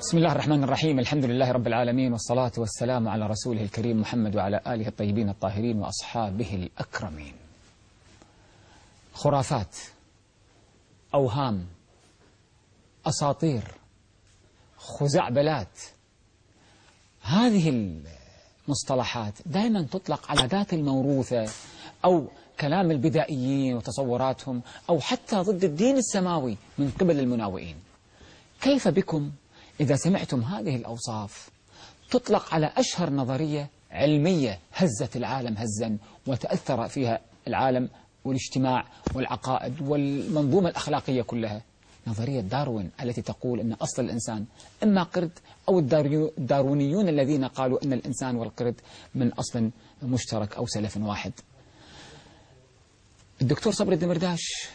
بسم الله الرحمن الرحيم. الحمد لله رب العالمين والصلاة والسلام على رسوله الكريم محمد وعلى آله الطيبين الطاهرين وأصحابه الأكرمين. خرافات أوهام أساطير خزعبلات هذه المصطلحات دائما تطلق على ذات الموروثة أو كلام البدائيين وتصوراتهم أو حتى ضد الدين السماوي من قبل المناوئين. كيف بكم؟ إذا سمعتم هذه الأوصاف تطلق على أشهر نظرية علمية هزت العالم هزا وتأثر فيها العالم والاجتماع والعقائد والمنظومة الأخلاقية كلها. نظرية داروين التي تقول أن أصل الإنسان إما قرد أو الداروينيون الذين قالوا أن الإنسان والقرد من أصل مشترك أو سلف واحد. الدكتور صبري الدمرداش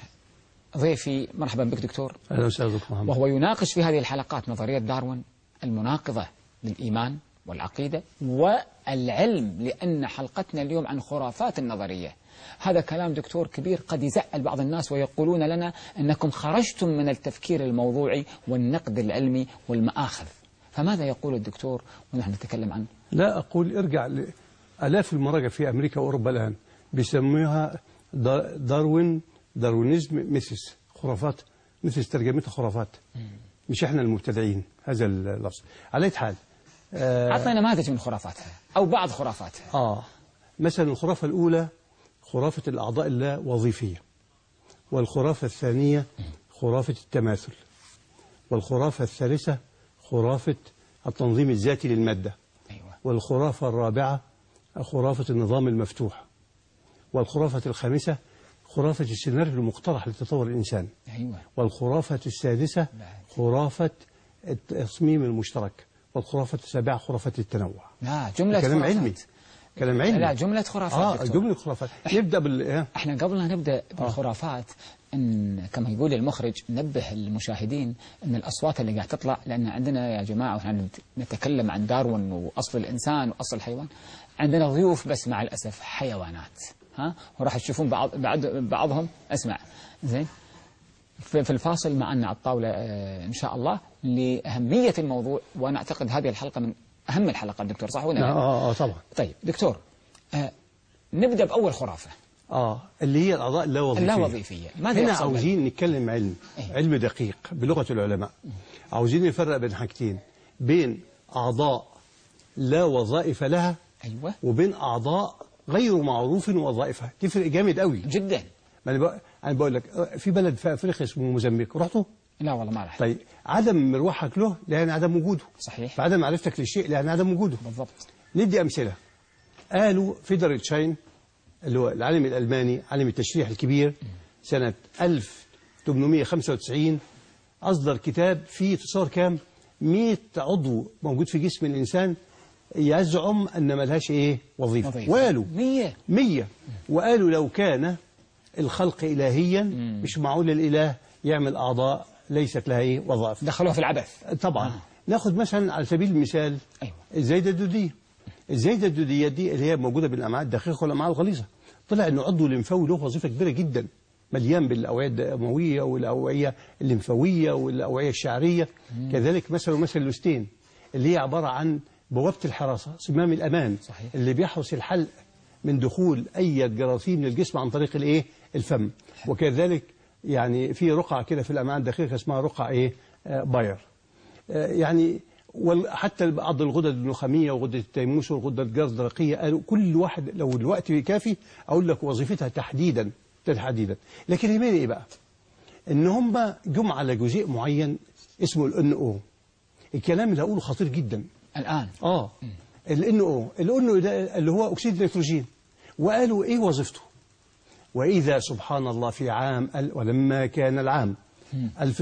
ضيفي مرحبا بك دكتور. أهلا وسهلا بك محمد. وهو يناقش في هذه الحلقات نظرية داروين المناقضة للإيمان والعقيدة والعلم لأن حلقتنا اليوم عن خرافات النظرية. هذا كلام دكتور كبير قد يزعل بعض الناس ويقولون لنا أنكم خرجتم من التفكير الموضوعي والنقد العلمي والمآخذ. فماذا يقول الدكتور ونحن نتكلم عنه؟ لا أقول ارجع لآلاف المراجع في أمريكا وأوروبا الآن بيسموها داروين Darwinism myths خرافات myths ترجمتها خرافات. مش إحنا المبتدعين هذا اللفظ. على أي حال آه أعطنا نماذج من خرافاتها أو بعض خرافاتها. آه مثلا الخرافة الأولى خرافة الأعضاء اللا وظيفية والخرافة الثانية خرافة التماثل والخرافة الثالثة خرافة التنظيم الذاتي للمادة أيوة. والخرافة الرابعة خرافة النظام المفتوح والخرافة الخامسة خرافة السيناريو المقترح لتطور الإنسان أيوة. والخرافة السادسة خرافة التصميم المشترك والخرافة السابعة خرافة التنوع لا جملة كلام خرافات. علمي كلام علمي لا جملة خرافات آه دكتور. جملة خرافات نبدأ بال إيه؟ إحنا قبل لا نبدأ بالخرافات إن كما يقول المخرج نبه المشاهدين إن الأصوات اللي قاعد تطلع لأن عندنا يا جماعة وإحنا نتكلم عن داروين وأصل الإنسان وأصل الحيوان عندنا ضيوف بس مع الأسف حيوانات ها وراح تشوفون بعض بعض بعضهم. اسمع زين. في الفاصل معنا على الطاولة آه، إن شاء الله. لأهمية الموضوع وأنا أعتقد هذه الحلقة من أهم الحلقات دكتور صح ولا لا؟ آه, آه طبعا. طيب دكتور آه نبدأ بأول خرافة. آه اللي هي الأعضاء اللا وظيفية. اللا وظيفيه ماذا هنا عاوزين نتكلم علم. إيه. علم دقيق بلغة العلماء. عاوزين نفرق بين حاجتين بين أعضاء لا وظائف لها أيوه. وبين أعضاء غير معروف وظائفها تفرق جامد قوي. جدا. ما أنا بقول لك في بلد في أفريقيا اسمه موزمبيق. رحته؟ لا والله ما راح طيب عدم مروحك له لأن عدم وجوده. صحيح. فعدم معرفتك للشيء لأن عدم وجوده. بالضبط. ندي أمثلة. قالوا فيدرال شاين اللي هو العالم الألماني عالم التشريح الكبير سنة 1895 أصدر كتاب فيه تصور كام؟ 100 عضو موجود في جسم الإنسان يزعم أن ملهاش إيه؟ وظيفة, وظيفة. وقالوا مية. مية. وقالوا لو كان الخلق إلهيا مش معقول الإله يعمل أعضاء ليست لها إيه؟ وظائف. دخلوها في العبث. طبعا. ناخد مثلا على سبيل المثال أيوة. الزايدة الدودية الزايدة الدودية دي اللي هي موجودة بالأمعاء الدقيقة والأمعاء الغليظة. طلع إنه عضو لمفاوي له وظيفة كبيرة جدا مليان بالأوعية الدموية والأوعية الليمفاوية والأوعية الشعرية. كذلك مثلا مثل اللوستين اللي هي عبارة عن بوابة الحراسة صمام الأمان صحيح. اللي بيحرس الحلق من دخول أي جراثيم للجسم عن طريق الإيه؟ الفم. وكذلك يعني في رقعة كده في الأمعاء الدقيقة اسمها رقعة إيه؟ آه، باير. آه، يعني وحتى بعض الغدد النخامية وغدة التيموس والغدة الجرثرقية قالوا كل واحد لو الوقت كافي أقول لك وظيفتها تحديدا تحديدا. لكن يهمني إيه بقى؟ إن هم جم على جزيء معين اسمه الان أو الكلام اللي هقوله خطير جدا. الآن. آه. الان أو الان أو ده اللي هو أكسيد النيتروجين. وقالوا إيه وظيفته؟ وإذا سبحان الله في عام أل- ولما كان العام ألف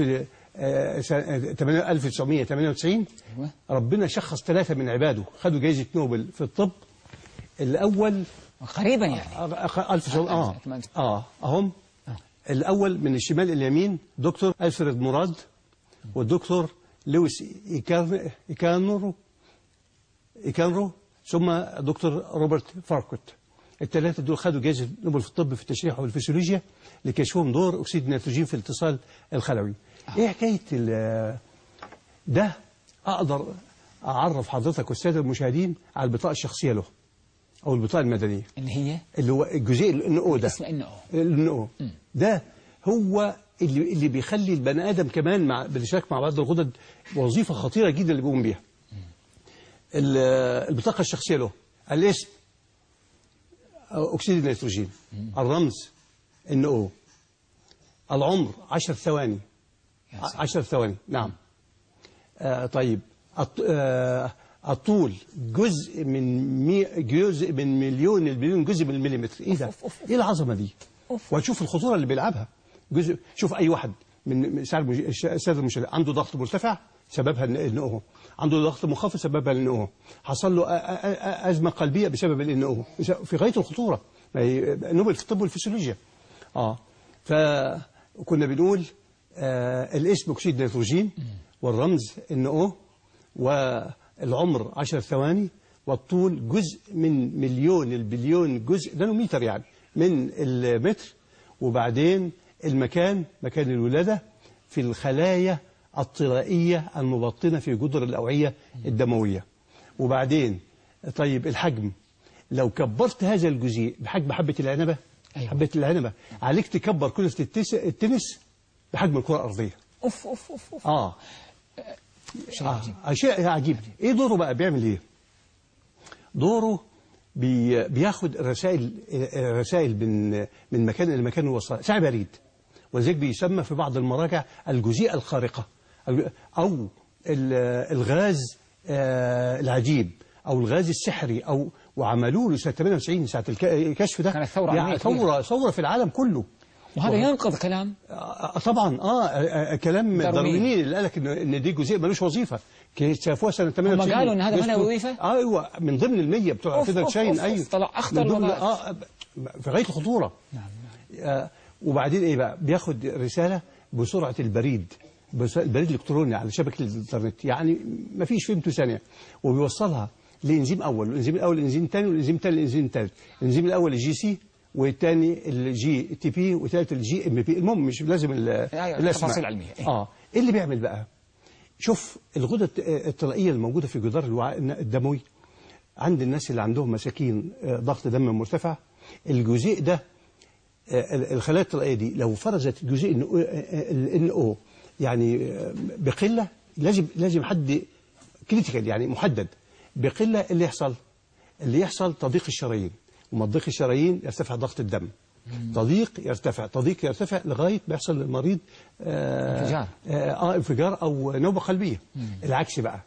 آه، س- آه، تمانية- 1998 أيوة. ربنا شخص ثلاثة من عباده. خدوا جائزة نوبل في الطب. الأول قريبا يعني. آه، آه ثمانية. آه أهم. الأول من الشمال اليمين دكتور ألفريد مراد والدكتور لويس إيكان- إيكانورو إيكانرو ثم دكتور روبرت فاركوت. الثلاثة دول خدوا جائزة نوبل في الطب في التشريح والفسيولوجيا لكشفهم دور أكسيد النيتروجين في الاتصال الخلوي. إيه حكاية ده؟ أقدر أعرف حضرتك والسادة المشاهدين على البطاقة الشخصية له أو البطاقة المدنية. إن هي؟ اللي هو الجزيء النقو ده. اسم انه النقو ده هو اللي اللي بيخلي البني آدم كمان مع بالاشتراك مع بعض الغدد وظيفة خطيرة جدا اللي بيقوم بيها. ال- البطاقة الشخصية له. الاسم أكسيد النيتروجين. الرمز إن أو. العمر 10 ثواني. يا سلام. 10 ثواني. نعم. آه طيب. آه الطول جزء من مي جزء من مليون البليون جزء من المليمتر. إيه ده. إيه العظمة دي. وهتشوف الخطورة اللي بيلعبها. جزء شوف أي واحد من سعر الساده المشاهدين عنده ضغط مرتفع؟ سببها ان أو عنده ضغط منخفض سببها ان أو حصل له أ- أ- أ- أزمة قلبية بسبب الان في غاية الخطورة. ما هي نوبل في الطب والفسيولوجيا. آه. فكنا بنقول آه الاسم أكسيد نيتروجين والرمز ان أو والعمر 10 ثواني والطول جزء من مليون البليون جزء نانومتر يعني من المتر. وبعدين المكان مكان الولادة في الخلايا الطلائية المبطنة في جدر الأوعية الدموية. وبعدين طيب الحجم لو كبرت هذا الجزيء بحجم حبة العنبة أيوة. حبة العنبة عليك تكبر كرة التس- التنس بحجم الكرة الأرضية. أوف أوف أوف أوف. آه. شيء عجيب آه. شيء عجيب. إيه دوره بقى؟ بيعمل إيه؟ دوره بي بياخد رسائل رسائل من من مكان إلى مكان وصل ساعة بريد ولذلك بيسمى في بعض المراجع الجزيئة الخارقة. ال- الغاز آه، العجيب أو الغاز السحري أو وعملوا له سنه 98 ساعة الك- الكشف ده. كانت ثورة يعني. ثورة ثورة في العالم كله. وهذا ينقض كلام؟ آه، طبعا. آه آه، آه، كلام داروين. دارويني اللي قال لك ان إن دي جزيء ملوش وظيفة. شافوها سنة 98 قالوا إن هذا ما له وظيفة؟ أيوه. من ضمن المية بتوع فيدر شاين أيوه. طلع أخطر من ضمن. آه في غاية الخطورة. نعم. آه، وبعدين إيه بقى؟ بياخد رسالة بسرعة البريد. بس البريد الإلكتروني على شبكة الإنترنت يعني ما فيش فهمته ثانية وبيوصلها لإنزيم أول والانزيم الأول الانزيم الثاني والانزيم الثاني الانزيم الثالث الانزيم الأول ال GC والثاني ال GTP والثالث ال GMP. المهم مش لازم ال- أيوة، علمية. إيه. آه. إيه اللي بيعمل بقى؟ شوف الغدة الطلائية الموجودة في جدار الوعاء الدموي. عند الناس اللي عندهم مساكين آه، ضغط دم مرتفع. الجزيء ده آه، ال- الخلايا الطلائية دي لو فرزت جزيء الان أو يعني بقلة لازم لازم حد كريتيكال يعني محدد بقلة اللي يحصل اللي يحصل تضييق الشرايين وما تضيق الشرايين يرتفع ضغط الدم. تضييق يرتفع تضييق يرتفع لغاية ما يحصل للمريض آه، انفجار. آه آه، انفجار أو نوبة قلبية. العكس بقى.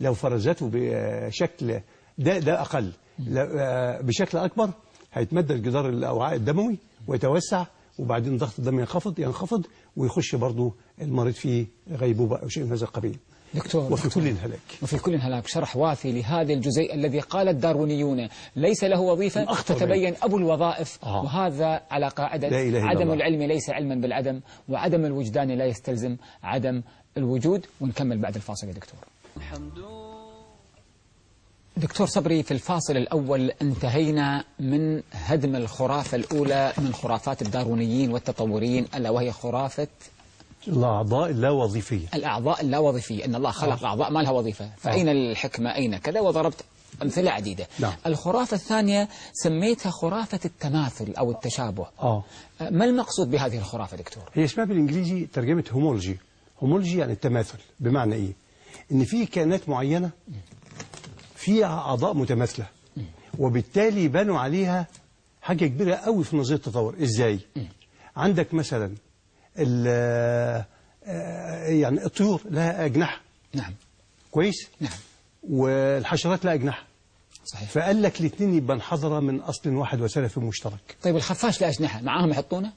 لو فرزته بشكل ده ده أقل آه، بشكل أكبر هيتمدد جدار الأوعاء الدموي ويتوسع وبعدين ضغط الدم ينخفض ينخفض ويخش برضه المريض في غيبوبة أو شيء من هذا القبيل دكتور وفي دكتور. كل الهلاك وفي كل هلاك شرح وافي لهذا الجزيء الذي قال الداروينيون ليس له وظيفة فتبين أبو الوظائف آه. وهذا على قاعدة لا إله إلا عدم الله. العلم ليس علما بالعدم وعدم الوجدان لا يستلزم عدم الوجود ونكمل بعد الفاصل يا دكتور دكتور صبري في الفاصل الأول انتهينا من هدم الخرافة الأولى من خرافات الداروينيين والتطوريين ألا وهي خرافة الأعضاء اللا وظيفية الأعضاء اللاوظيفية أن الله خلق أعضاء ما لها وظيفة؟ فأين الحكمة؟ أين؟ كذا وضربت أمثلة عديدة. نعم. الخرافة الثانية سميتها خرافة التماثل أو التشابه. آه. ما المقصود بهذه الخرافة دكتور؟ هي اسمها بالإنجليزي ترجمة homology homology يعني التماثل بمعنى إيه؟ إن في كائنات معينة فيها أعضاء متماثلة. وبالتالي بنوا عليها حاجة كبيرة قوي في نظرية التطور. إزاي؟ عندك مثلا ال- آه، يعني الطيور لها أجنحة. نعم. كويس؟ نعم. والحشرات لها أجنحة. صحيح. فقال لك الاثنين يبقى انحدر من أصل واحد وسلف مشترك. طيب الخفاش له أجنحة معاهم يحطونه؟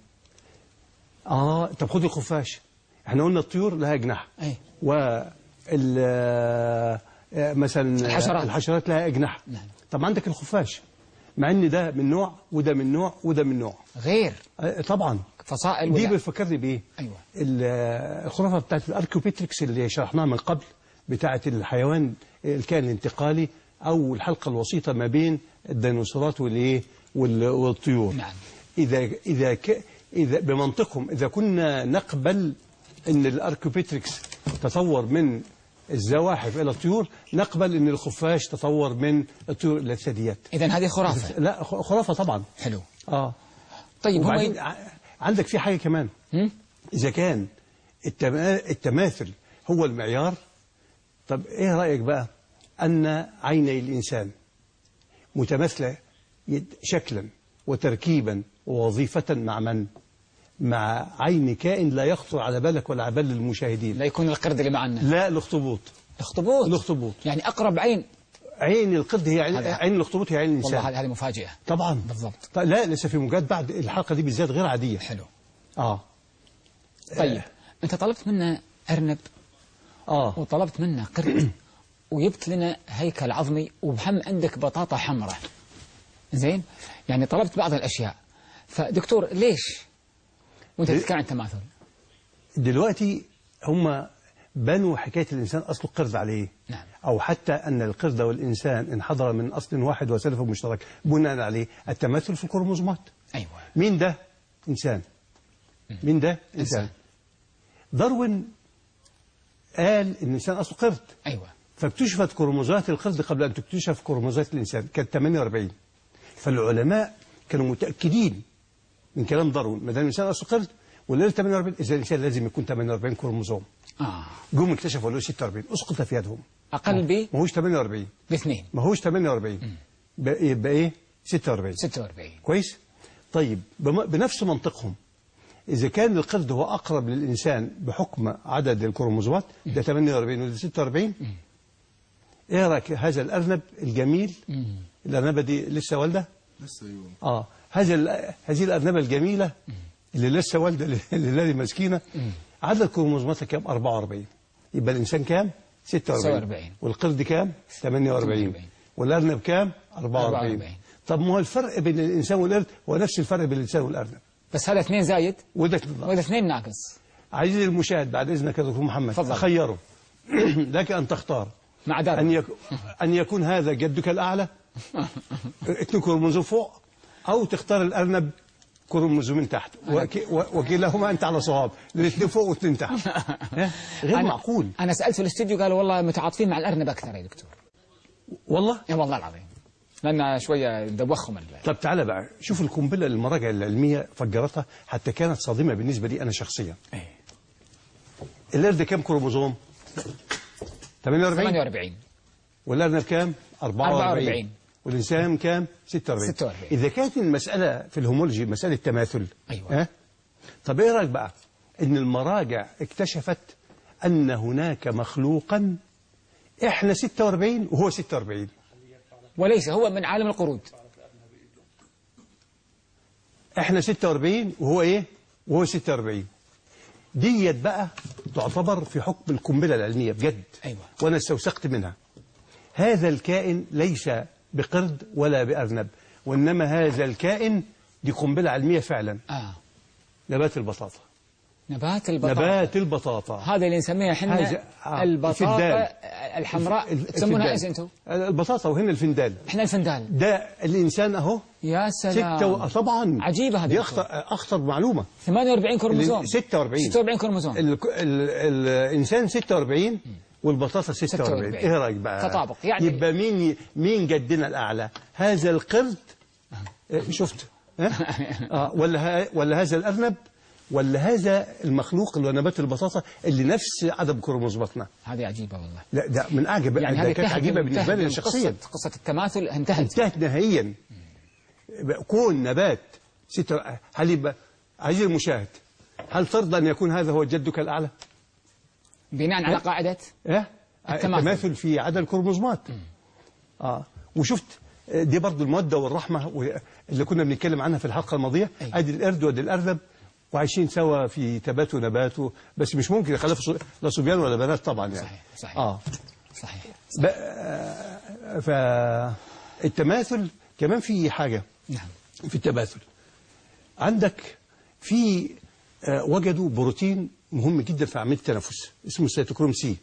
آه طب خد الخفاش. إحنا قلنا الطيور لها أجنحة. أي. وال آه، مثلا الحشرات. الحشرات لها أجنحة نعم. طب عندك الخفاش مع إن ده من نوع وده من نوع وده من نوع غير آه، طبعا فصائل دي بتفكرني بإيه. ال- آه، الخرافة بتاعت الأركيوبيتريكس اللي شرحناها من قبل بتاعت الحيوان الكائن الانتقالي أو الحلقة الوسيطة ما بين الديناصورات والإيه وال- والطيور نعم. إذا إذا ك إذا بمنطقهم إذا كنا نقبل إن الأركيوبيتريكس تطور من الزواحف إلى الطيور نقبل أن الخفاش تطور من الطيور إلى الثدييات. إذا هذه خرافة. لا خرافة طبعا. حلو. آه. طيب ع- عندك في حاجة كمان؟ إذا كان التما- التماثل هو المعيار طب إيه رأيك بقى أن عيني الإنسان متماثلة شكلا وتركيبا ووظيفة مع من؟ مع عين كائن لا يخطر على بالك ولا على بال المشاهدين. لا يكون القرد اللي معنا. لا الاخطبوط. الاخطبوط؟ الاخطبوط. يعني أقرب عين. عين القرد هي عين, عين الاخطبوط هي عين والله الإنسان. هذه هذه مفاجئة طبعا. بالضبط. طيب لا لسه في مجال بعد الحلقة دي بالذات غير عادية. حلو. آه. طيب أنت طلبت منا أرنب. آه. وطلبت منا قرد. وجبت لنا هيكل عظمي وبهم عندك بطاطا حمراء. زين؟ يعني طلبت بعض الأشياء. فدكتور ليش وانت؟ تتكلم عن تماثل دلوقتي هم بنوا حكاية الإنسان أصله قرد عليه نعم. أو حتى أن القرد والإنسان انحدر من أصل واحد وسلف مشترك بناء عليه التماثل في الكروموزومات أيوة مين ده؟ إنسان مين ده؟ إنسان إنسان. داروين قال إن الإنسان أصله قرد أيوة فاكتشفت كروموزومات القرد قبل أن تكتشف كروموزومات الإنسان كانت 48 فالعلماء كانوا متأكدين من كلام داروين ما دام الإنسان أصله قرد والليل 48 إذا الإنسان لازم يكون 48 كروموزوم آه. جم اكتشفوا له 46 أسقط في يدهم. أقل ب ما هوش 48 باثنين. ما هوش 48 بقى- يبقى إيه؟ 46 46 كويس؟ طيب بم- بنفس منطقهم. إذا كان القرد هو أقرب للإنسان بحكم عدد الكروموزومات ده 48 وده 46 إيه رأيك؟ هذا الأرنب الجميل؟ الأرنبة دي لسه والدة؟ لسه أيوه آه. ال- هذه الأرنبة الجميلة اللي لسه والدة اللي مسكينة. عدد كروموزوماتها كام؟ 44 يبقى الإنسان كام؟ 46 46. والقرد كام؟ 48 48. والأرنب كام؟ 44 44. طب ما هو الفرق بين الإنسان والقرد؟ هو نفس الفرق بين الإنسان والأرنب بس هذا اثنين زايد؟ وده اثنين ناقص. عزيزي المشاهد بعد إذنك يا دكتور محمد تفضل. خيره لك أن تختار. مع أن, دار يك... أن يكون هذا جدك الأعلى؟ اثنين كروموزوم فوق. أو تختار الأرنب كروموزومين تحت. وك... و- وكلاهما أنت على صواب. الاثنين فوق واثنين تحت. ها؟ غير أنا- معقول. أنا سألت في الاستوديو قالوا والله متعاطفين مع الأرنب أكثر يا دكتور. والله؟ يا والله العظيم. لأن شوية دوخهم طب تعالى بقى شوف القنبلة اللي المراجع العلمية فجرتها حتى كانت صادمة بالنسبة لي أنا شخصيا. إيه. القرد كام كروموزوم 48 48 والأرنب كام 44 44. والإنسان كام؟ 46 46. إذا كانت المسألة في ال homology مسألة تماثل أيوة. ها؟ طب إيه رأيك بقى؟ إن المراجع اكتشفت أن هناك مخلوقا إحنا 46 وهو 46 وليس هو من عالم القرود. إحنا 46 وهو إيه؟ وهو 46 ديت بقى تعتبر في حكم القنبلة العلمية بجد. أيوة. وأنا استوثقت منها. هذا الكائن ليس بقرد ولا بارنب وإنما هذا الكائن دي قنبله علميه فعلا. آه. نبات البطاطا. نبات البطاطا. نبات البطاطا. هذا اللي نسميها إحنا آه، البطاطا. الحمراء. تسمونها. إيش أنتم؟ البطاطا وهنا الفندال إحنا الفندال ده الإنسان أهو. يا سلام. ستة و... طبعا. عجيبة هذه. اخطر أخطر معلومة. 48 كروموزوم. 46 46 كروموزوم. ال... ال... الإنسان 46 والبطاطا 46 46. إيه رأيك بقى؟ تطابق. يعني- يبقى مين مين جدنا الأعلى؟ هذا القرد؟ إيه، شفت؟ ها؟ آه ولا ها... ولا هذا الأرنب؟ ولا هذا المخلوق اللي هو نبات البطاطا اللي نفس عدد كروموزوماتنا؟ هذه عجيبة والله. لا ده من اعجب يعني ده كانت عجيبة بالنسبة لي شخصيا قصة, قصة التماثل انتهت. انتهت نهائيا. كون نبات ستة هل يبقى عزيزي المشاهد هل ترضى أن يكون هذا هو جدك الأعلى؟ بناء على قاعدة إيه؟ التماثل. التماثل في عدد الكروموزومات. آه. وشفت آه، دي برضو الموده والرحمة و- اللي كنا بنتكلم عنها في الحلقة الماضية. أي. أدي القرد وأدي الأرنب وعايشين سوا في تبات ونبات و- بس مش ممكن يخلفوا ص- لا صبيان ولا بنات طبعا يعني. صحيح صحيح. آه. صحيح. ب- آه، فالتماثل كمان في حاجة. نعم. في التماثل. عندك في آه، وجدوا بروتين مهم جدا في عملية التنفس اسمه ال cytochrome C.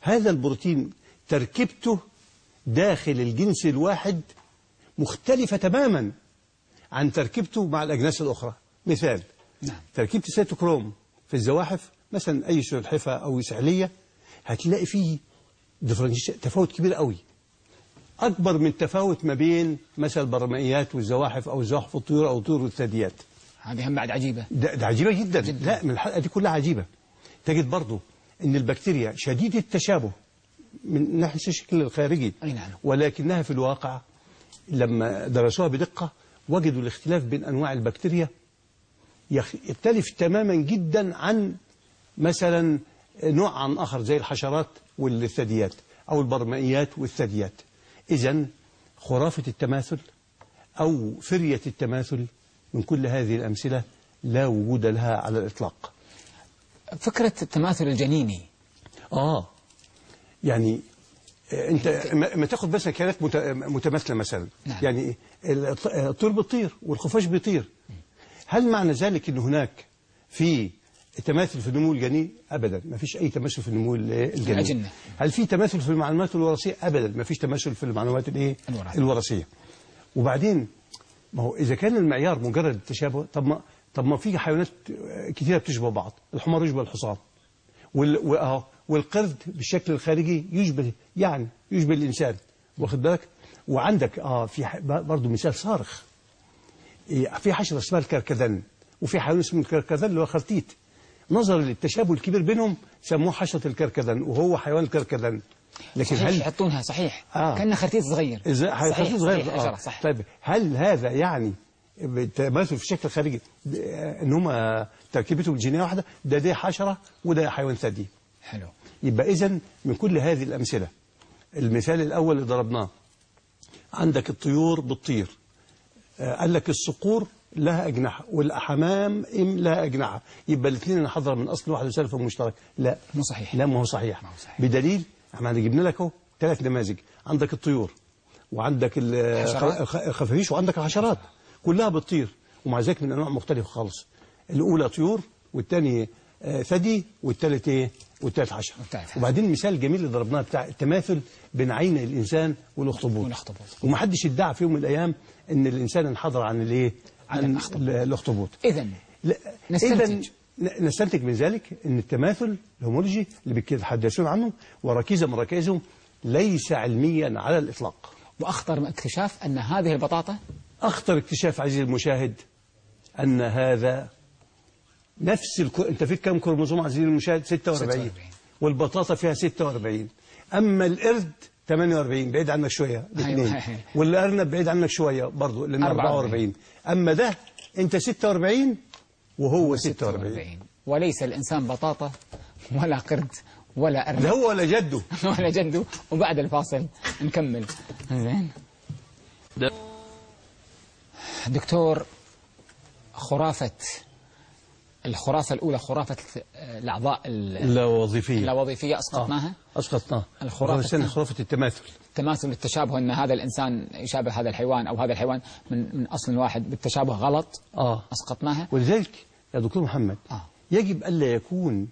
هذا البروتين تركيبته داخل الجنس الواحد مختلفة تماما عن تركيبته مع الأجناس الأخرى مثال نعم. تركيبة السيتوكروم في الزواحف مثلا أي سلحفة أو سحلية هتلاقي فيه تفاوت كبير قوي أكبر من تفاوت ما بين مثلا البرمائيات والزواحف أو زواحف الطيور أو طيور الثدييات هذه هم بعد عجيبة ده, ده عجيبة جدا. جدا لا من الحلقة دي كلها عجيبة تجد برضو إن البكتيريا شديدة التشابه من ناحية الشكل الخارجي أي نعم. ولكنها في الواقع لما درسوها بدقة وجدوا الاختلاف بين أنواع البكتيريا يخ- يختلف تماما جدا عن مثلا نوع عن آخر زي الحشرات والثدييات أو البرمائيات والثدييات إذا خرافة التماثل أو فرية التماثل من كل هذه الأمثلة لا وجود لها على الإطلاق. فكرة التماثل الجنيني. آه. يعني آه، أنت ما تاخد بس كائنات مت- متماثلة مثلا. نعم. يعني الط- الطير بيطير والخفاش بيطير. هل معنى ذلك أن هناك في تماثل في النمو الجنيني أبدا. ما فيش أي تماثل في النمو ال- الجنيني الأجنة. هل في تماثل في المعلومات الوراثية؟ أبدا. ما فيش تماثل في المعلومات الإيه؟ الوراثية. الوراثية. وبعدين ما هو إذا كان المعيار مجرد التشابه طب ما طب ما في حيوانات كثيرة بتشبه بعض الحمار يشبه الحصان وال... وآه والقرد بالشكل الخارجي يشبه يعني يشبه الإنسان واخد بالك؟ وعندك آه في. برضه مثال صارخ. إيه، في حشرة اسمها الكركدن وفي حيوان اسمه الكركدن اللي هو خرتيت. نظرا للتشابه الكبير بينهم سموه حشرة الكركدن وهو حيوان الكركدن. لكن صحيح هل يحطونها صحيح. آه. كأنه خرتيت صغير صحيح هيخفض صغير صحيح آه. صح طيب هل هذا يعني بالتماثل في الشكل الخارجي آه، إن هم تركيبتهم الجينيه واحدة ده ده حشرة وده حيوان ثدي. حلو. يبقى اذا من كل هذه الأمثلة المثال الأول اللي ضربناه عندك الطيور بتطير. آه، قال لك الصقور لها أجنحة والحمام إم لها أجنحة. يبقى الاثنين انحدر من أصل واحد وسلف مشترك لا مو صحيح. لا ما هو صحيح, صحيح. بدليل إحنا جبنا لك اهو ثلاث نماذج. عندك الطيور وعندك الخفافيش وعندك الحشرات. كلها بتطير ومع ذلك من انواع مختلفة خالص. الأولى طيور والثاني آه، ثدي والثالث إيه؟ والثالث حشره. وبعدين المثال الجميل اللي ضربناه بتاع التماثل بين عين الإنسان والاخطبوط. والأخطبوط. ومحدش ادعى في يوم من الأيام إن الإنسان انحدر عن الإيه؟ عن عن الأخطبوط. لا نستنتج. نستنتج من ذلك إن التماثل ال homology اللي بيتحدثون عنه وركيزه من ركائزهم ليس علميا على الإطلاق. وأخطر اكتشاف أن هذه البطاطا؟ أخطر اكتشاف عزيزي المشاهد أن هذا نفس الكو... أنت فيك كم كروموسوم عزيزي المشاهد؟ 46 46. والبطاطا فيها 46 أما القرد 48 بعيد عنك شوية الاثنين أيوة. والأرنب بعيد عنك شوية برضه لأن 44 أما ده أنت 46 وهو 46 40 وليس الإنسان بطاطا ولا قرد ولا لا أرنب هو ولا جده ولا جده وبعد الفاصل نكمل. زين. دكتور خرافة الخرافة الأولى خرافة الأعضاء لا وظيفيه اللاوظيفية أسقطناها؟ اسقطناه الخرافة الثانية الثانية. خرافة التماثل. تماثل التشابه أن هذا الإنسان يشابه هذا الحيوان أو هذا الحيوان من, من أصل واحد. بالتشابه غلط. آه. أسقطناها. ولذلك يا دكتور محمد آه. يجب ألا يكون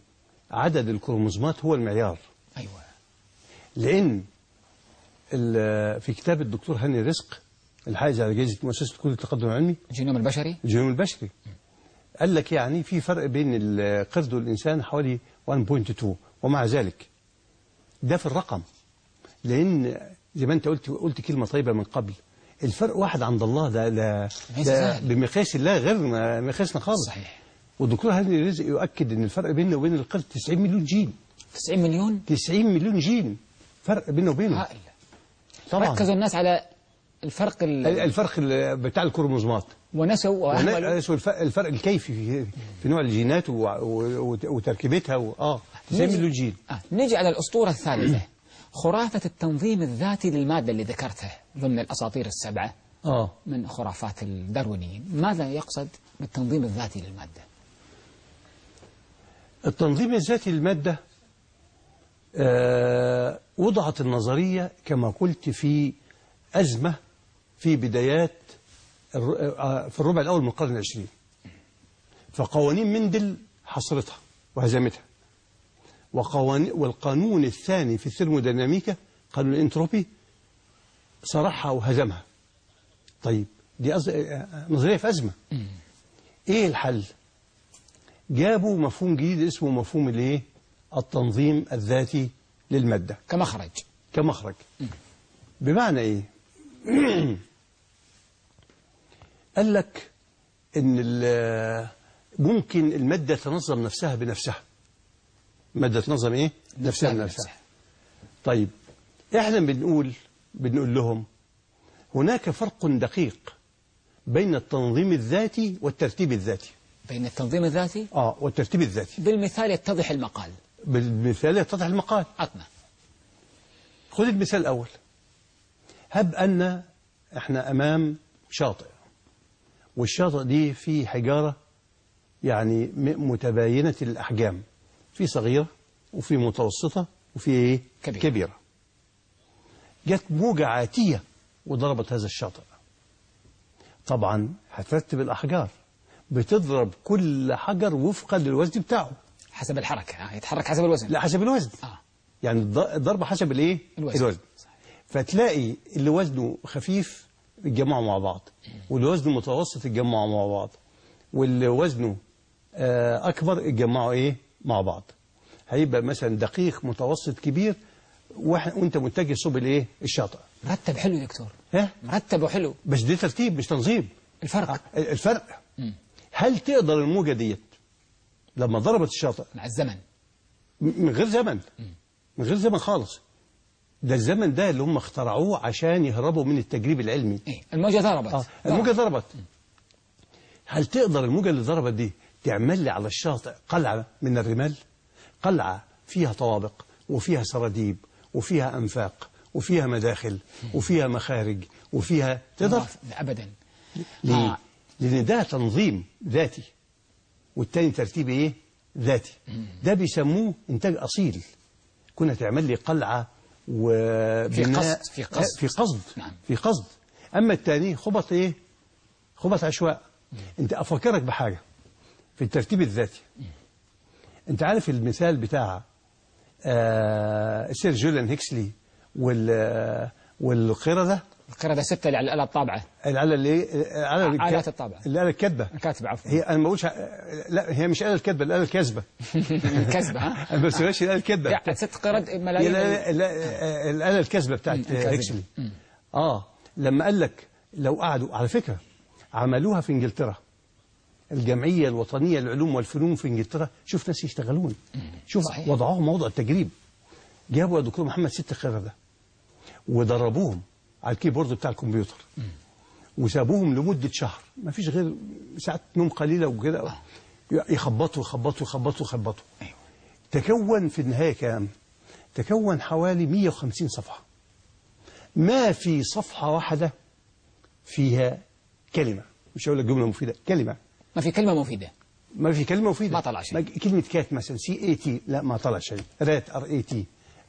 عدد الكروموزومات هو المعيار. أيوة. لأن في كتاب الدكتور هاني رزق الحائز على جائزة مؤسسة كل التقدم العلمي. الجينوم البشري؟ الجنوم البشري. قال لك يعني في فرق بين القرد والإنسان حوالي 1.2 ومع ذلك ده في الرقم. لأن زي ما أنت قلت قلت كلمة طيبة من قبل الفرق واحد عند الله ده ده, ده. بمقياس الله غير مقياسنا خالص. صحيح. والدكتور هاني رزق يؤكد إن الفرق بيننا وبين القرد 90 مليون جين. 90 مليون؟ 90 مليون جين. فرق بيننا وبينه هائل طبعا. ركزوا الناس على الفرق ال- الفرق ال- بتاع الكروموزومات. ونسوا ونقصوا الفرق, الفرق الكيفي في, في نوع الجينات و- و- وتركيبتها و- آه. 90 نجي- مليون جين. آه. نجي على الأسطورة الثالثة. خرافة التنظيم الذاتي للمادة اللي ذكرتها ضمن الأساطير السبعة آه. من خرافات الداروينيين. ماذا يقصد بالتنظيم الذاتي للمادة؟ التنظيم الذاتي للمادة آه وضعت النظرية كما قلت في أزمة في بدايات الر- آه، في الربع الأول من القرن العشرين. فقوانين مندل حصرتها وهزمتها. وقوانين والقانون الثاني في الثرموديناميكا قانون الانتروبي صرحها وهزمها. طيب دي. آه، نظرية في أزمة. إيه الحل؟ جابوا مفهوم جديد اسمه مفهوم الايه التنظيم الذاتي للمادة. كمخرج. كمخرج بمعنى إيه؟ قال لك إن ممكن المادة تنظم نفسها بنفسها. المادة تنظم إيه؟ نفسها بنفسها. طيب إحنا بنقول بنقول لهم هناك فرق دقيق بين التنظيم الذاتي والترتيب الذاتي. بين التنظيم الذاتي آه والترتيب الذاتي. بالمثال يتضح المقال. بالمثال يتضح المقال. عطنا. خذ المثال الأول. هب أن إحنا أمام شاطئ والشاطئ دي فيه حجارة يعني متباينة الأحجام في صغيرة وفي متوسطة وفي إيه؟ كبيرة. كبيرة. جت موجة عاتية وضربت هذا الشاطئ. طبعا هترتب الأحجار بتضرب كل حجر وفقا للوزن بتاعه. حسب الحركة ها، يتحرك حسب الوزن. لا حسب الوزن. آه. يعني الض- الضربة حسب الإيه؟ الوزن. الوزن. فتلاقي اللي وزنه خفيف يتجمعوا مع بعض واللي وزنه متوسط يتجمعوا مع بعض واللي وزنه آه، أكبر يتجمعوا إيه؟ مع بعض. هيبقى مثلا دقيق متوسط كبير وأنت متجه صوب الإيه؟ الشاطئ. مرتب حلو يا دكتور. ها؟ مرتب وحلو بس ده ترتيب مش تنظيم. الفرق. آه، الفرق. هل تقدر الموجة ديت لما ضربت الشاطئ؟ مع الزمن. من غير زمن. من غير زمن خالص. ده الزمن ده اللي هم اخترعوه عشان يهربوا من التجريب العلمي. إيه الموجة ضربت. آه الموجة ضربت. هل تقدر الموجة اللي ضربت دي تعمل لي على الشاطئ قلعة من الرمال؟ قلعة فيها طوابق وفيها سراديب وفيها أنفاق وفيها مداخل وفيها مخارج وفيها تقدر؟ لا، أبدا. ليه؟ آه. لأن ده تنظيم ذاتي والتاني ترتيب إيه؟ ذاتي ده بيسموه إنتاج أصيل كنا تعمل لي قلعة وبناء قصد- في قصد. في قصد نعم. في قصد أما التاني خبط إيه؟ خبط عشواء أنت أفكرك بحاجة في الترتيب الذاتي أنت عارف المثال بتاع آه سير جوليان هيكسلي وال والقردة القردة ستة اللي على الآلة الطابعة. الآلة اللي الآلة آلات الطابعة. الآلة الكاتبة الكاتب عفوا. هي أنا ما بقولش لا هي مش الآلة الكاتبة الآلة الكاذبة. الكذبة ها؟ ما بسميهاش الآلة الكاتبة يعني ست قرد ملايين الآلة الكاذبة بتاعت. هيكسلي آه لما قال لك لو قعدوا على فكرة عملوها في إنجلترا. الجمعية الوطنية للعلوم والفنون في إنجلترا. شوف ناس يشتغلون. شوف صحيح. وضعوهم موضع التجريب. جابوا يا دكتور محمد ست قردة ودربوهم على الكيبورد بتاع الكمبيوتر. وسابوهم لمدة شهر. ما فيش غير ساعات نوم قليلة وكده. يخبطوا يخبطوا يخبطوا يخبطوا. أيوة. تكون في النهاية كام؟ تكون حوالي 150 صفحة. ما في صفحة واحدة فيها كلمة. مش هقول لك جملة مفيدة. كلمة. ما في كلمة مفيدة. ما في كلمة مفيدة. ما طلع شيء. ما- كلمة cat مثلا. C A T لا ما طلع شيء rat R A T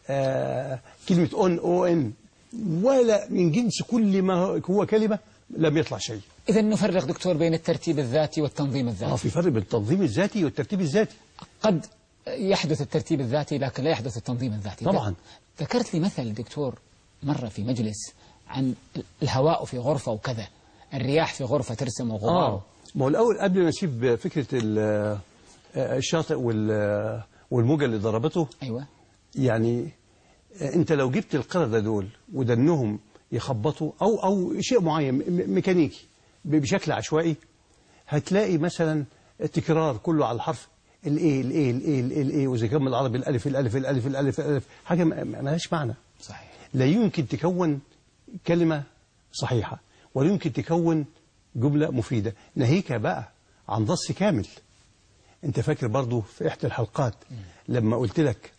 آه كلمة on أو in ولا من جنس كل ما هو كلمة لم يطلع شيء. إذا نفرق دكتور بين الترتيب الذاتي والتنظيم الذاتي. في فرق بين التنظيم الذاتي والترتيب الذاتي. قد يحدث الترتيب الذاتي لكن لا يحدث التنظيم الذاتي. طبعاً. ذكرت لي مثل دكتور مرة في مجلس عن الهواء في غرفة وكذا الرياح في غرفة ترسم وغبار آه. ما هو الأول قبل ما نسيب فكرة آه، الشاطئ وال- والموجة اللي ضربته أيوة. يعني انت لو جبت القردة دول ودنهم يخبطوا أو أو شيء معين ميكانيكي بشكل عشوائي هتلاقي مثلا التكرار كله على الحرف الايه الايه الايه الايه وإذا كان بالعربي الالف الالف الالف الالف الالف حاجة ما ما لهاش معنى. صحيح. لا يمكن تكون كلمة صحيحة ولا يمكن تكون جملة مفيدة. ناهيك بقى عن نص كامل. انت فاكر برضو في احدى الحلقات لما قلت لك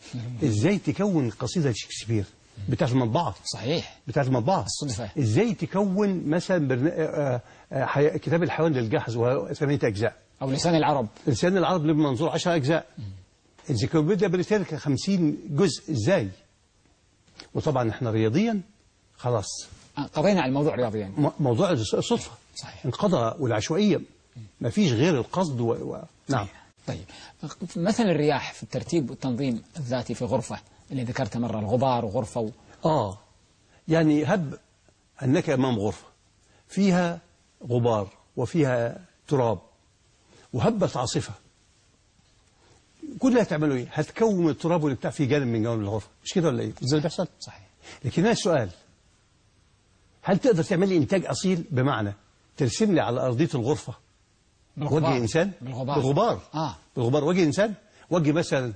إزاي تكون قصيدة شكسبير؟ بتاعت المطبعة. صحيح. بتاعت المطبعة. الصدفة. إزاي تكون مثلا برنا... آه، آه، حي... كتاب الحيوان للجحظ وهو ثمانيه أجزاء؟ أو لسان العرب. لسان العرب لابن منظور 10 أجزاء. انسيكلوبيديا بريتانيكا 50 جزء. إزاي؟ وطبعا إحنا رياضيا. خلاص. آه، قضينا على الموضوع رياضيا. م- موضوع الصدفة. صحيح. انقضى والعشوائية. ما فيش غير القصد و... و... نعم. طيب مثل الرياح في الترتيب والتنظيم الذاتي في غرفة اللي ذكرت مرة الغبار وغرفة و... آه يعني هب أنك أمام غرفة فيها غبار وفيها تراب وهبت عاصفة. كل اللي هتعمله إيه؟ هتكون التراب والبتاع في جانب من جوانب الغرفة. مش كده ولا إيه؟ ده اللي بيحصل؟ صحيح. لكن هنا السؤال هل تقدر تعمل لي إنتاج أصيل؟ بمعنى ترسم لي على أرضية الغرفة. وجه إنسان؟ بالغبار بالغبار آه. بالغبار وجه إنسان؟ وجه مثلا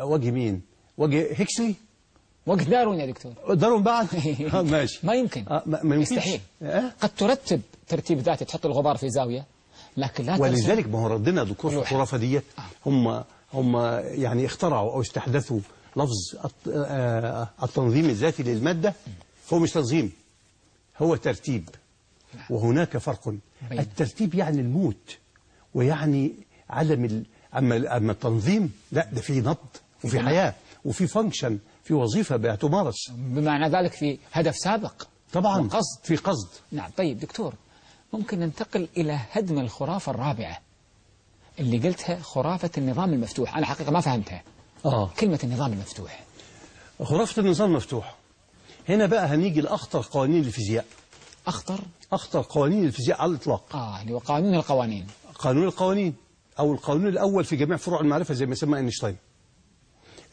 وجه مين؟ وجه هيكسلي؟ وقت دارون يا دكتور. دارون بعد؟ آه، ماشي. ما يمكن. آه، ما يستحيل. آه. قد ترتب ترتيب ذاتي تحط الغبار في زاوية لكن لا ولذلك ما هو ردنا دكتور في. الخرافة ديت هم هم يعني اخترعوا أو استحدثوا لفظ آه، التنظيم الذاتي للمادة. هو مش تنظيم هو ترتيب. وهناك فرق. الترتيب يعني الموت ويعني عدم ال... أما أما التنظيم لا ده في نبض وفي حياة وفي فانكشن في وظيفة بتمارس بمعنى ذلك في هدف سابق طبعا وقصد. في قصد. نعم طيب دكتور ممكن ننتقل إلى هدم الخرافة الرابعة اللي قلتها خرافة النظام المفتوح. أنا حقيقة ما فهمتها. آه. كلمة النظام المفتوح. خرافة النظام مفتوح هنا بقى هنيجي لأخطر قوانين الفيزياء. أخطر؟ أخطر قوانين الفيزياء على الإطلاق. آه اللي هو قانون القوانين. قانون القوانين أو القانون الأول في جميع فروع المعرفة زي ما سمى أينشتاين.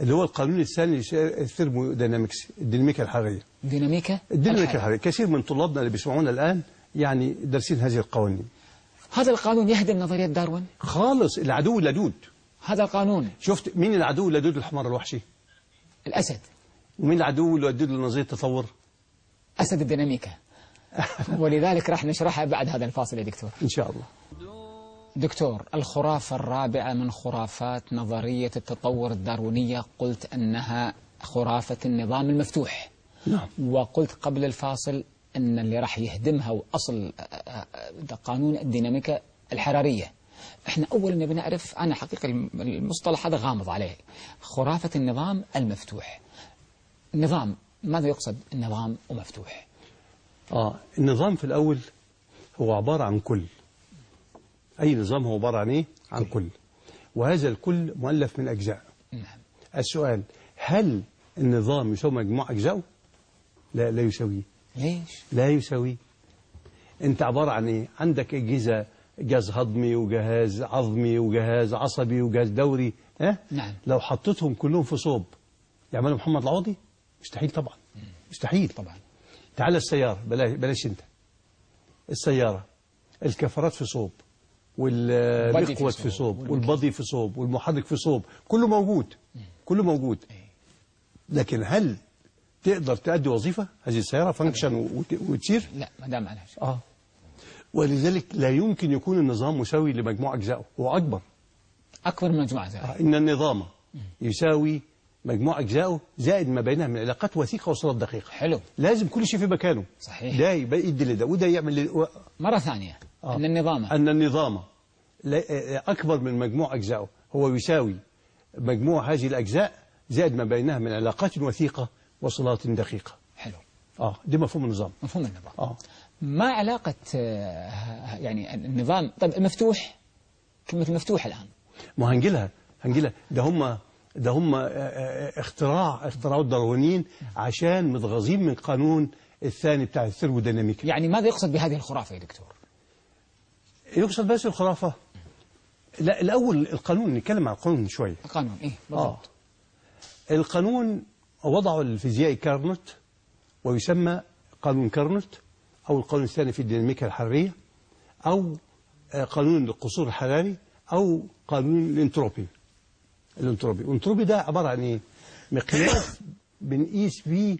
اللي هو القانون الثاني ال thermodynamics الديناميكا الحرارية. ديناميكا الديناميكا الحياة. الحرارية. كثير من طلابنا اللي بيسمعونا الآن يعني دارسين هذه القوانين. هذا القانون يهدم نظرية داروين؟ خالص العدو اللدود هذا القانون. شفت مين العدو اللدود الحمار الوحشي؟ الأسد. ومين العدو اللدود لنظرية التطور؟ أسد الديناميكا. ولذلك راح نشرحها بعد هذا الفاصل يا دكتور. إن شاء الله. دكتور الخرافة الرابعة من خرافات نظرية التطور الداروينية قلت أنها خرافة النظام المفتوح. نعم. وقلت قبل الفاصل أن اللي راح يهدمها وأصل آه، آه، ده قانون الديناميكا الحرارية. إحنا أولا نبي نعرف أنا حقيقة الم- المصطلح هذا غامض عليه. خرافة النظام المفتوح. نظام ماذا يقصد؟ النظام ومفتوح. آه النظام في الأول هو عبارة عن كل أي نظام هو عبارة عن إيه؟ عن كل وهذا الكل مؤلف من أجزاء نعم السؤال هل النظام يساوي مجموع أجزائه؟ لا لا يساويه ليش لا يساويه أنت عبارة عن إيه؟ عندك أجهزة جهاز هضمي وجهاز عظمي وجهاز عصبي وجهاز دوري ها؟ نعم. لو حطيتهم كلهم في صوب يعملوا محمد العوضي؟ مستحيل طبعا مستحيل طبعا تعال السيارة بلاش, بلاش أنت. السيارة الكفرات في صوب والمقود في صوب، والبضي في صوب والمحرك في صوب كله موجود كله موجود. لكن هل تقدر تأدي وظيفة؟ هذه السيارة فانكشن وت- وتسير لا ما دام على آه. ولذلك لا يمكن يكون النظام مساوي لمجموع أجزائه هو أكبر. أكبر من مجموعة زي آه، إن النظام يساوي مجموع أجزائه زائد ما بينها من علاقات وثيقة وصلات دقيقة. حلو. لازم كل شيء في مكانه. صحيح. ده يبقى يدي لده وده يعمل لده. و- مرة ثانية. آه. أن النظام. أن النظام. لا- أكبر من مجموع أجزائه هو يساوي مجموع هذه الأجزاء زائد ما بينها من علاقات وثيقة وصلات دقيقة. حلو. آه دي مفهوم النظام. مفهوم النظام. آه. ما علاقة آه، يعني النظام؟ طيب المفتوح كلمة المفتوح الآن. ما هنجيلها هنجيلها. ده هم ده هم آه، آه، اختراع اختراعوا الداروينيين عشان متغاظين من قانون الثاني بتاع الثيرموديناميكا. يعني ماذا يقصد بهذه الخرافة يا دكتور؟ يقصد بس الخرافة. لا الأول القانون نتكلم عن القانون شوية القانون إيه آه. بالضبط. القانون وضعه الفيزيائي كارنوت ويسمى قانون كارنوت أو القانون الثاني في الديناميكا الحرارية أو آه، قانون القصور الحراري أو قانون ال entropy. ال entropy. ال entropy ده عبارة عن إيه؟ مقياس بنقيس بيه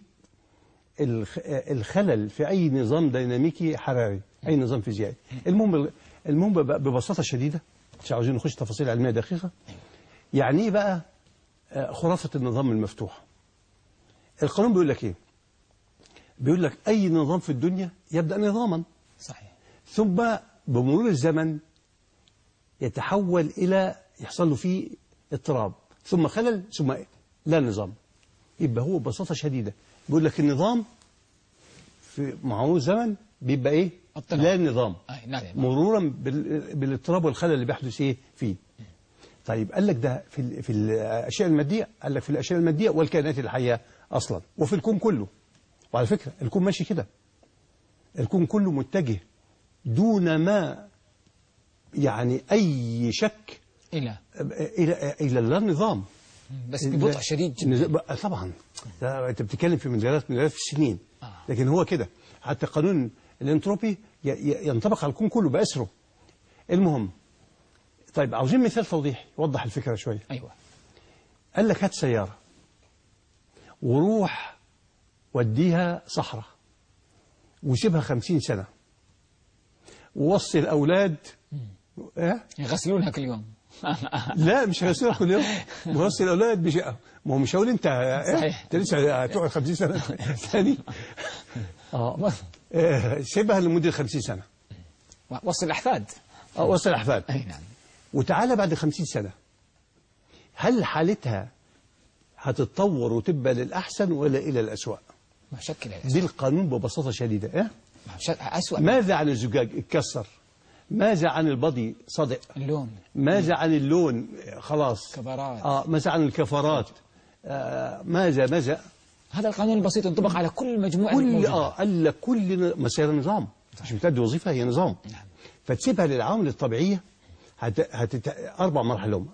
آه، الخلل في أي نظام ديناميكي حراري أي نظام فيزيائي. المهم المهم بب- ببساطة شديدة مش عاوزين نخش تفاصيل علمية دقيقة. يعني إيه بقى؟ آه، خرافة النظام المفتوح. القانون بيقول لك إيه؟ بيقول لك أي نظام في الدنيا يبدأ نظاما. صحيح. ثم بمرور الزمن يتحول إلى يحصل له فيه اضطراب. ثم خلل ثم لا نظام. يبقى هو ببساطة شديدة. بيقول لك النظام في مرور الزمن بيبقى إيه؟ اضطراب. لا نظام. مرورا بال- بالاضطراب والخلل اللي بيحدث إيه؟ فيه. طيب قال لك ده في في الأشياء المادية قال لك في الأشياء المادية والكائنات الحية أصلا. وفي الكون كله. وعلى فكرة الكون ماشي كده. الكون كله متجه دون ما يعني أي شك إلى. إلى إلى اللا نظام. بس ببطء شديد جدا. طبعا. أنت بتتكلم في مليارات مليارات في السنين آه. لكن هو كده. حتى قانون الانتروبي ينطبق على الكون كله بأسره. المهم طيب عاوزين مثال توضيحي يوضح الفكرة شوية أيوة. قال لك هات سيارة. وروح وديها صحراء. وسيبها خمسين سنة. ووصي الأولاد. إيه؟ يغسلونها كل يوم. لا مش هيصير كل يوم موصي الأولاد بشقه ما هو مش هقول أنت صحيح. أنت لسه هتقعد 50 سنة. ثاني. آه آه، سيبها لمدة 50 سنة. وصل الأحفاد. آه وصل الأحفاد. أي نعم. وتعالى بعد 50 سنة. هل حالتها هتتطور وتبقى للأحسن ولا إلى الاسوء ما شكل دي القانون ببساطة شديدة إيه؟ أسوأ. ماذا عن الزجاج؟ اتكسر. ماذا عن البضي صدق. اللون. ماذا عن اللون خلاص. كفرات. آه ماذا عن الكفرات. آه ماذا ماذا؟ هذا القانون البسيط ينطبق على كل مجموعة كل. آه قال لك كل مسيرة نظام مش بتأدي وظيفة هي نظام. نعم. فتسيبها للعوامل الطبيعية. هت... هتت... أربع مراحل هم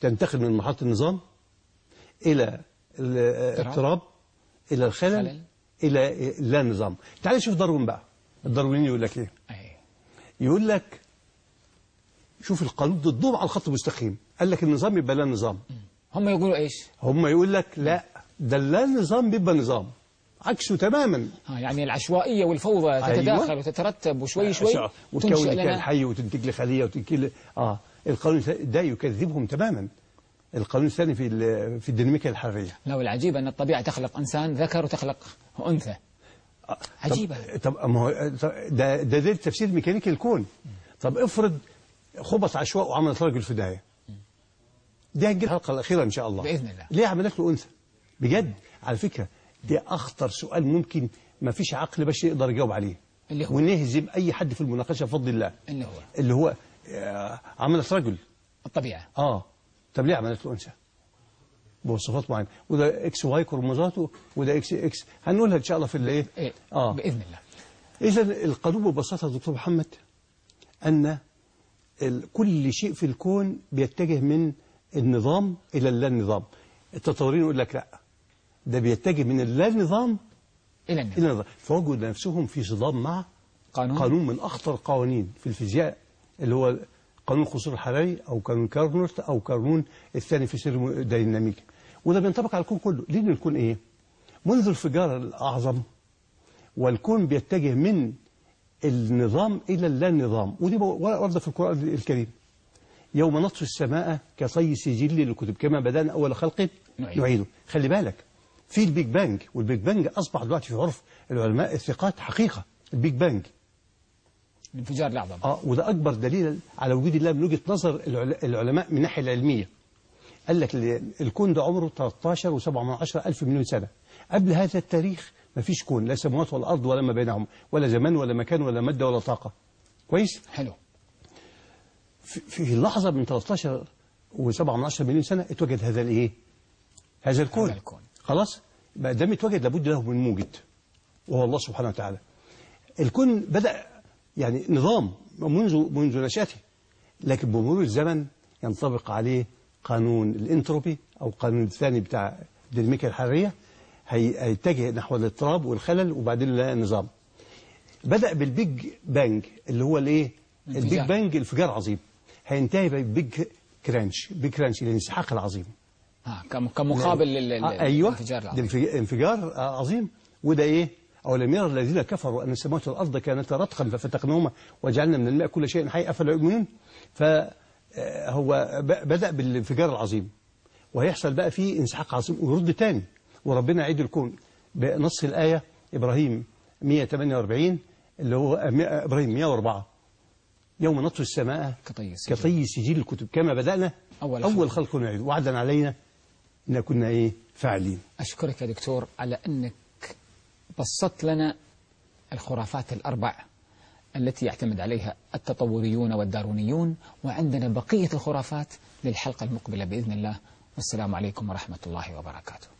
تنتقل من مرحلة النظام إلى ال- الاضطراب إلى الخلل خلل. إلى لا نظام. تعال شوف داروين بقى. الدارويني يقول لك إيه. يقول لك شوف القانون ضدهم على الخط المستقيم. قال لك النظام يبقى لا نظام. هم يقولوا إيش؟ هم يقول لك لا ده لا نظام بيبقى نظام. عكسه تماما. ها يعني العشوائية والفوضى تتداخل أيوة. وتترتب وشوي شوي وتكون لنا حي وتنتج لي خلية وتنتج لي آه. القانون ده يكذبهم تماما. القانون الثاني في في الديناميكا الحرارية. لو العجيب أن الطبيعة تخلق إنسان ذكر وتخلق أنثى. آه، عجيبة. طب ما هو ده ده ده تفسير ميكانيكي الكون. طب افرض خبط عشواء وعملت رجل في داهيه دي هتجي الحلقة الأخيرة إن شاء الله. بإذن الله. ليه عملت له أنثى؟ بجد. على فكرة ده أخطر سؤال ممكن ما فيش عقل بشري يقدر يجاوب عليه. اللي هو؟ ونهزم أي حد في المناقشة بفضل الله. اللي هو. اللي هو آه، عملت رجل. الطبيعة. آه. طب ليه عملت له أنثى؟ بوصفات معينة. وده X Y كروموزاته وده X X هنقولها إن شاء الله في الإيه؟ إيه آه. بإذن الله. إذا القانون ببساطة يا دكتور محمد أن كل شيء في الكون بيتجه من النظام إلى اللا نظام التطورين يقول لك لا. ده بيتجه من اللا نظام إلى النظام. إلى النظام فوجدوا نفسهم في صدام مع قانون. قانون من أخطر القوانين في الفيزياء اللي هو قانون الخصور الحراري أو قانون كارنوت أو قانون الثاني في سير الديناميكا وده بينطبق على الكون كله. لأن الكون إيه؟ منذ الانفجار الأعظم والكون بيتجه من النظام إلى اللا نظام ودي ورده في القرآن الكريم. يوم نطوي السماء كطي السجل للكتب كما بدأنا أول خلق نعيده. نعيده. خلي بالك في ال Big Bang وال Big Bang أصبح دلوقتي في عرف العلماء الثقات حقيقة. ال Big Bang. الانفجار الأعظم. آه وده أكبر دليل على وجود الله من وجهة نظر العل- العلماء من الناحية العلمية. قال لك ال- الكون ده عمره 13 و7 ألف مليون سنة. قبل هذا التاريخ ما فيش كون لا سماوات ولا أرض ولا ما بينهم ولا زمان ولا مكان ولا مادة ولا طاقة. كويس؟ حلو. في, لحظة من 13 و7 مليون سنة اتوجد هذا الإيه؟ هذا الكون. هذا الكون. خلاص؟ ما دام اتوجد لابد له من موجد وهو الله سبحانه وتعالى. الكون بدأ يعني نظام منذ منذ نشأته لكن بمرور الزمن ينطبق عليه قانون الانتروبي أو القانون الثاني بتاع الديناميكا الحرارية هي- هيتجه نحو الاضطراب والخلل وبعدين لا نظام. بدأ بال Big Bang اللي هو الإيه؟ ال Big. Bang انفجار عظيم. هينتهي بال Big Crunch. Big Crunch الانسحاق العظيم. آه كم- كمقابل آه أيوه. للانفجار العظيم. انفج- انفجار آه، عظيم. وده إيه؟ اولم يرى الذين كفروا أن السماوات والارض كانتا رتقا ففتقناهما وجعلنا من الماء كل شيء حي. أفلا يؤمنون؟ فهو بدأ بالانفجار العظيم وهيحصل بقى فيه انسحاق عظيم ويرد تاني وربنا يعيد الكون بنص الآية إبراهيم 148 اللي هو آه، إبراهيم 104 يوم نطوي السماء كطي السجل. كطي سجيل الكتب. كما بدأنا أول أول خلق. نعيد وعدا علينا إن كنا إيه؟ فاعلين. أشكرك يا دكتور على أنك بسطت لنا الخرافات الأربع. التي يعتمد عليها التطوريون والدارونيون وعندنا بقية الخرافات للحلقة المقبلة بإذن الله. والسلام عليكم ورحمة الله وبركاته.